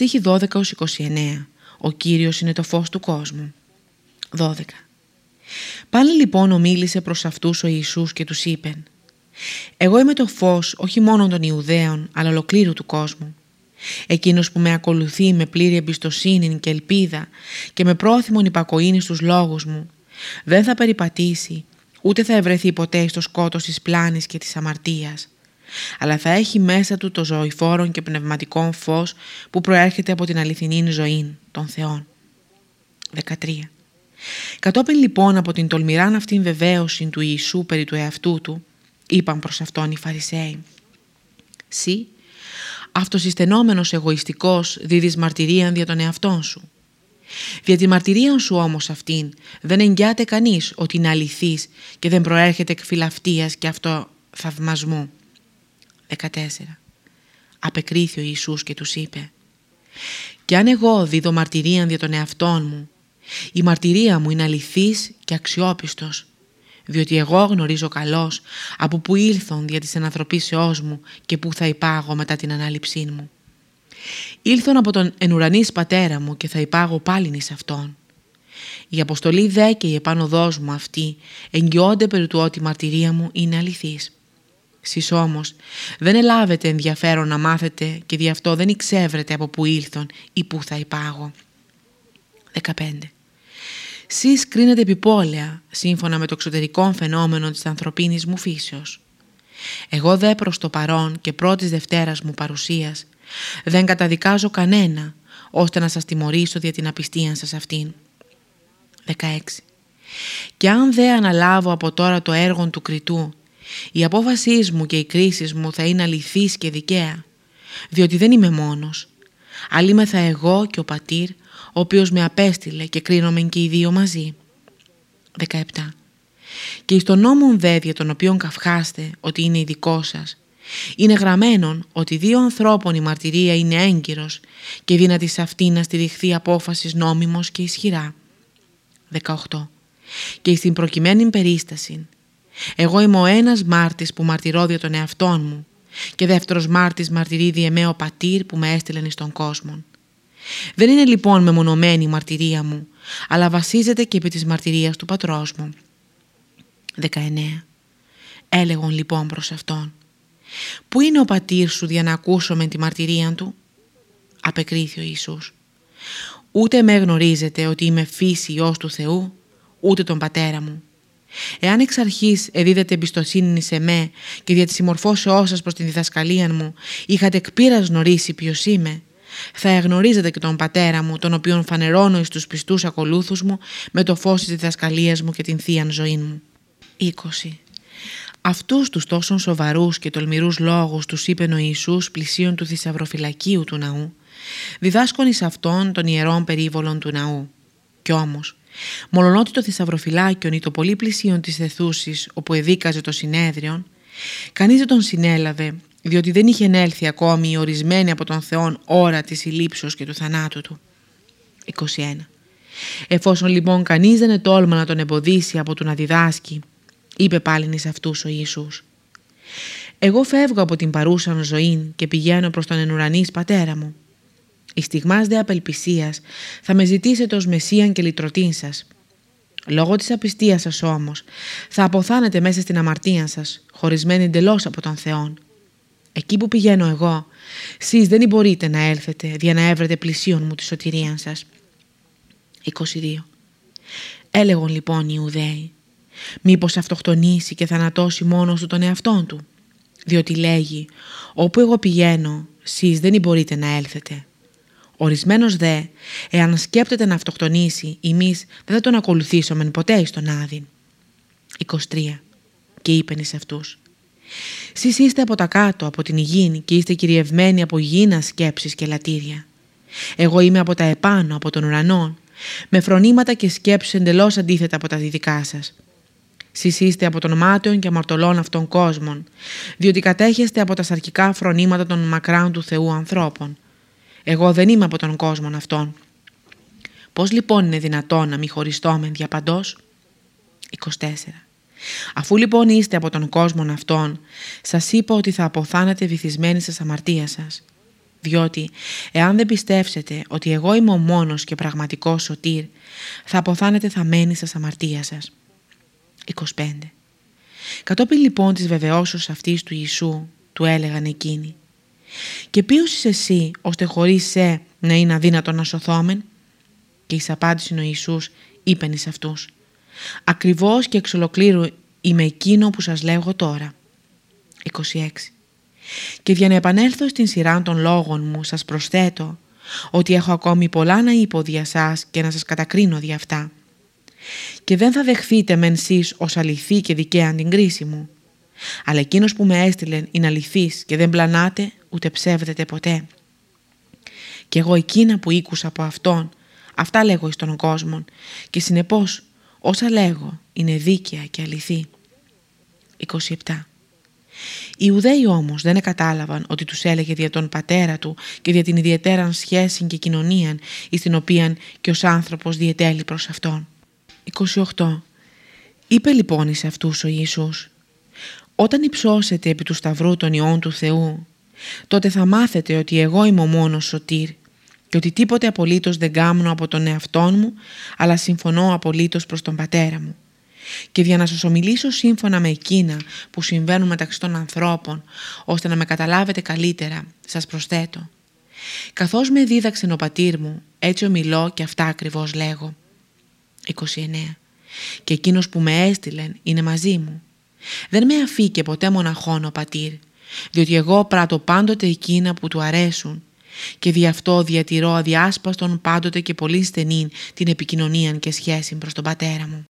Στοίχη 12-29 Ο Κύριος είναι το φως του κόσμου. 12 Πάλι λοιπόν ομίλησε προς αυτούς ο Ιησούς και τους είπε «Εγώ είμαι το φως όχι μόνο των Ιουδαίων αλλά ολοκλήρου του κόσμου. Εκείνος που με ακολουθεί με πλήρη εμπιστοσύνη και ελπίδα και με πρόθυμον υπακοήνει στους λόγους μου δεν θα περιπατήσει ούτε θα ευρεθεί ποτέ στο σκότος της πλάνης και της αμαρτίας αλλά θα έχει μέσα του το ζωηφόρον και πνευματικό φως που προέρχεται από την αληθινή ζωή των Θεών. 13. Κατόπιν λοιπόν από την τολμηράν αυτήν βεβαίωση του Ιησού περί του εαυτού του, είπαν προς αυτόν οι Φαρισαίοι «Συ, αυτοσυστενόμενος εγωιστικός δίδεις μαρτυρίαν δια τον εαυτόν σου. Δια τη μαρτυρία σου όμως αυτήν δεν εγγυάται κανείς ότι είναι αληθής και δεν προέρχεται εκ φιλαυτίας και αυτοθαυμασμού. 14. Απεκρίθη ο Ιησούς και τους είπε «Κι αν εγώ δίδω μαρτυρίαν δια τον εαυτόν μου, η μαρτυρία μου είναι αληθής και αξιόπιστος, διότι εγώ γνωρίζω καλώς από που ήλθον δια της ενανθρωπίσεώς μου και που θα υπάγω μετά την ανάληψή μου. Ήλθον από τον ενουρανής πατέρα μου και θα υπάγω πάλιν εις αυτόν. Η αποστολή δε και η επάνωδός μου αυτή εγγυώνται περί του ότι η μαρτυρία μου είναι αληθής. Σεις όμως δεν ελάβετε ενδιαφέρον να μάθετε και δι' αυτό δεν εξεύρετε από που ήλθον ή που θα υπάγω. 15. Σεις κρίνετε επιπόλαια σύμφωνα με το εξωτερικό φαινόμενο της ανθρωπίνης μου φύσεως. Εγώ δε προς το παρόν και πρώτης Δευτέρας μου παρουσίας δεν καταδικάζω κανένα ώστε να σας τιμωρήσω δια την απιστία σας αυτήν. 16. Και αν δεν αναλάβω από τώρα το έργο του κριτού, η απόφασής μου και οι κρίση μου θα είναι αληθής και δικαία, διότι δεν είμαι μόνος. Αλλήμεθα εγώ και ο πατήρ, ο οποίος με απέστειλε και κρίνομεν και οι δύο μαζί. 17. Και εις τον νόμον δε για τον οποίον καυχάστε ότι είναι ειδικό σας, είναι γραμμένον ότι δύο ανθρώπων η μαρτυρία είναι έγκυρος και δύνατη σε αυτή να στηριχθεί απόφασης νόμιμος και ισχυρά. 18. Και στην προκειμένη περίσταση εγώ είμαι ο ένας μάρτης που μαρτυρώ δια τον εαυτόν μου και δεύτερος μάρτης μαρτυρεί διεμέ ο πατήρ που με έστειλεν εις τον κόσμο. Δεν είναι λοιπόν μεμονωμένη η μαρτυρία μου, αλλά βασίζεται και επί της μαρτυρίας του πατρός μου. 19. Έλεγον λοιπόν προς αυτόν «Πού είναι ο πατήρ σου για να ακούσω με τη μαρτυρία του» απεκρίθη ο Ιησούς. «Ούτε με γνωρίζετε ότι είμαι φύση Υιός του Θεού, ούτε τον πατέρα μου. Εάν εξ αρχής εδίδετε εμπιστοσύνη σε με και δια τη συμμορφώσεώς σας προς την διδασκαλία μου είχατε εκπείρας γνωρίσει ποιος είμαι, θα εγνωρίζετε και τον πατέρα μου, τον οποίον φανερώνω εις τους πιστούς ακολούθους μου με το φως της διδασκαλίας μου και την θεία ζωή μου. 20. Αυτούς τους τόσων σοβαρούς και τολμηρούς λόγους τους είπε ο Ιησούς πλησίων του θησαυροφυλακίου του ναού, διδάσκον εις αυτόν των ιερών περίβολων του ναού. Κι όμως, μολονότι το θησαυροφυλάκιον ή το πολύ πλησίον της θεθούσης όπου εδίκαζε το συνέδριον, κανείς δεν τον συνέλαβε διότι δεν είχε έλθει ακόμη η ορισμένη από τον Θεόν ώρα της συλλήψεως και του θανάτου του. 21. Εφόσον λοιπόν κανείς δεν ετόλμα να τον εμποδίσει από το να διδάσκει, είπε πάλιν εις αυτούς ο Ιησούς. Εγώ φεύγω από την παρούσα ζωή και πηγαίνω προς τον ενουρανής πατέρα μου. Η στιγμάς δε απελπισίας θα με ζητήσετε ως Μεσσίαν και λυτρωτήν σας. Λόγω της απιστίας σας όμως θα αποθάνετε μέσα στην αμαρτία σας, χωρισμένοι εντελώς από τον Θεόν. Εκεί που πηγαίνω εγώ, σεις δεν μπορείτε να έλθετε για να έβρετε πλησίον μου τη σωτηρία σας. 22. Έλεγον λοιπόν οι Ιουδαίοι, μήπως αυτοκτονήσει και θανατώσει μόνος του τον εαυτόν του. Διότι λέγει, όπου εγώ πηγαίνω, σεις δεν μπορείτε να έλθετε. Ορισμένος δε, εάν σκέπτεται να αυτοκτονήσει, εμείς δεν θα τον ακολουθήσουμε ποτέ εις τον Άδη. 23. Και είπεν εις αυτούς, Σεις είστε από τα κάτω, από την υγιή και είστε κυριευμένοι από υγιεινά σκέψεις και λατήρια. Εγώ είμαι από τα επάνω, από τον ουρανό, με φρονήματα και σκέψεις εντελώς αντίθετα από τα διδικά σας. Σεις είστε από των μάταιων και αμαρτωλών αυτών κόσμων, διότι κατέχεστε από τα σαρκικά φρονήματα των μακράν του Θεού ανθρώπων. Εγώ δεν είμαι από τον κόσμο αυτόν. Πώς λοιπόν είναι δυνατόν να μη χωριστώ με διαπαντός. 24. Αφού λοιπόν είστε από τον κόσμο αυτόν, σας είπα ότι θα αποθάνετε βυθισμένοι σας αμαρτία σας. διότι εάν δεν πιστεύσετε ότι εγώ είμαι ο μόνος και πραγματικός σωτήρ, θα αποθάνετε θαμένοι σας αμαρτία σας. 25. Κατόπιν λοιπόν της βεβαιώσεως αυτής του Ιησού, του έλεγαν εκείνοι, «Και ποιος είσαι εσύ, ώστε χωρίς σε να είναι αδύνατο να σωθόμεν» και εις απάντηση ο Ιησούς είπεν εις αυτούς, «Ακριβώς και εξ ολοκλήρου είμαι εκείνο που σας λέγω τώρα». 26. Και για να επανέλθω στην σειρά των λόγων μου σας προσθέτω ότι έχω ακόμη πολλά να είπω δια σας και να σας κατακρίνω δια αυτά. Και δεν θα δεχθείτε μεν σεις ως αληθή και δικαία την κρίση μου. Αλλά εκείνος που με έστειλε είναι αληθής και δεν πλανάτε ούτε ψεύδεται ποτέ. Και εγώ εκείνα που ήκουσα από Αυτόν, αυτά λέγω εις τον κόσμο και συνεπώς όσα λέγω είναι δίκαια και αληθή. 27. Οι Ιουδαίοι όμως δεν κατάλαβαν ότι τους έλεγε δια τον πατέρα του και δια την ιδιαίτερα σχέση και κοινωνία εις την οποία και ως άνθρωπος διετέλει προς αυτόν. 28. Είπε λοιπόν εις αυτούς ο Ιησούς «Όταν υψώσετε επί του σταυρού των ιών του Θεού, τότε θα μάθετε ότι εγώ είμαι ο μόνος σωτήρ και ότι τίποτε απολύτως δεν κάμνω από τον εαυτό μου, αλλά συμφωνώ απολύτως προς τον πατέρα μου και για να σας ομιλήσω σύμφωνα με εκείνα που συμβαίνουν μεταξύ των ανθρώπων, ώστε να με καταλάβετε καλύτερα, σας προσθέτω. Καθώς με δίδαξε ο πατήρ μου, έτσι ομιλώ και αυτά ακριβώς λέγω. 29. Και εκείνος που με έστειλεν είναι μαζί μου. Δεν με αφήκε ποτέ μοναχόν ο πατήρ, διότι εγώ πράττω πάντοτε εκείνα που του αρέσουν και δι' αυτό διατηρώ αδιάσπαστον πάντοτε και πολύ στενή την επικοινωνία και σχέση προς τον πατέρα μου.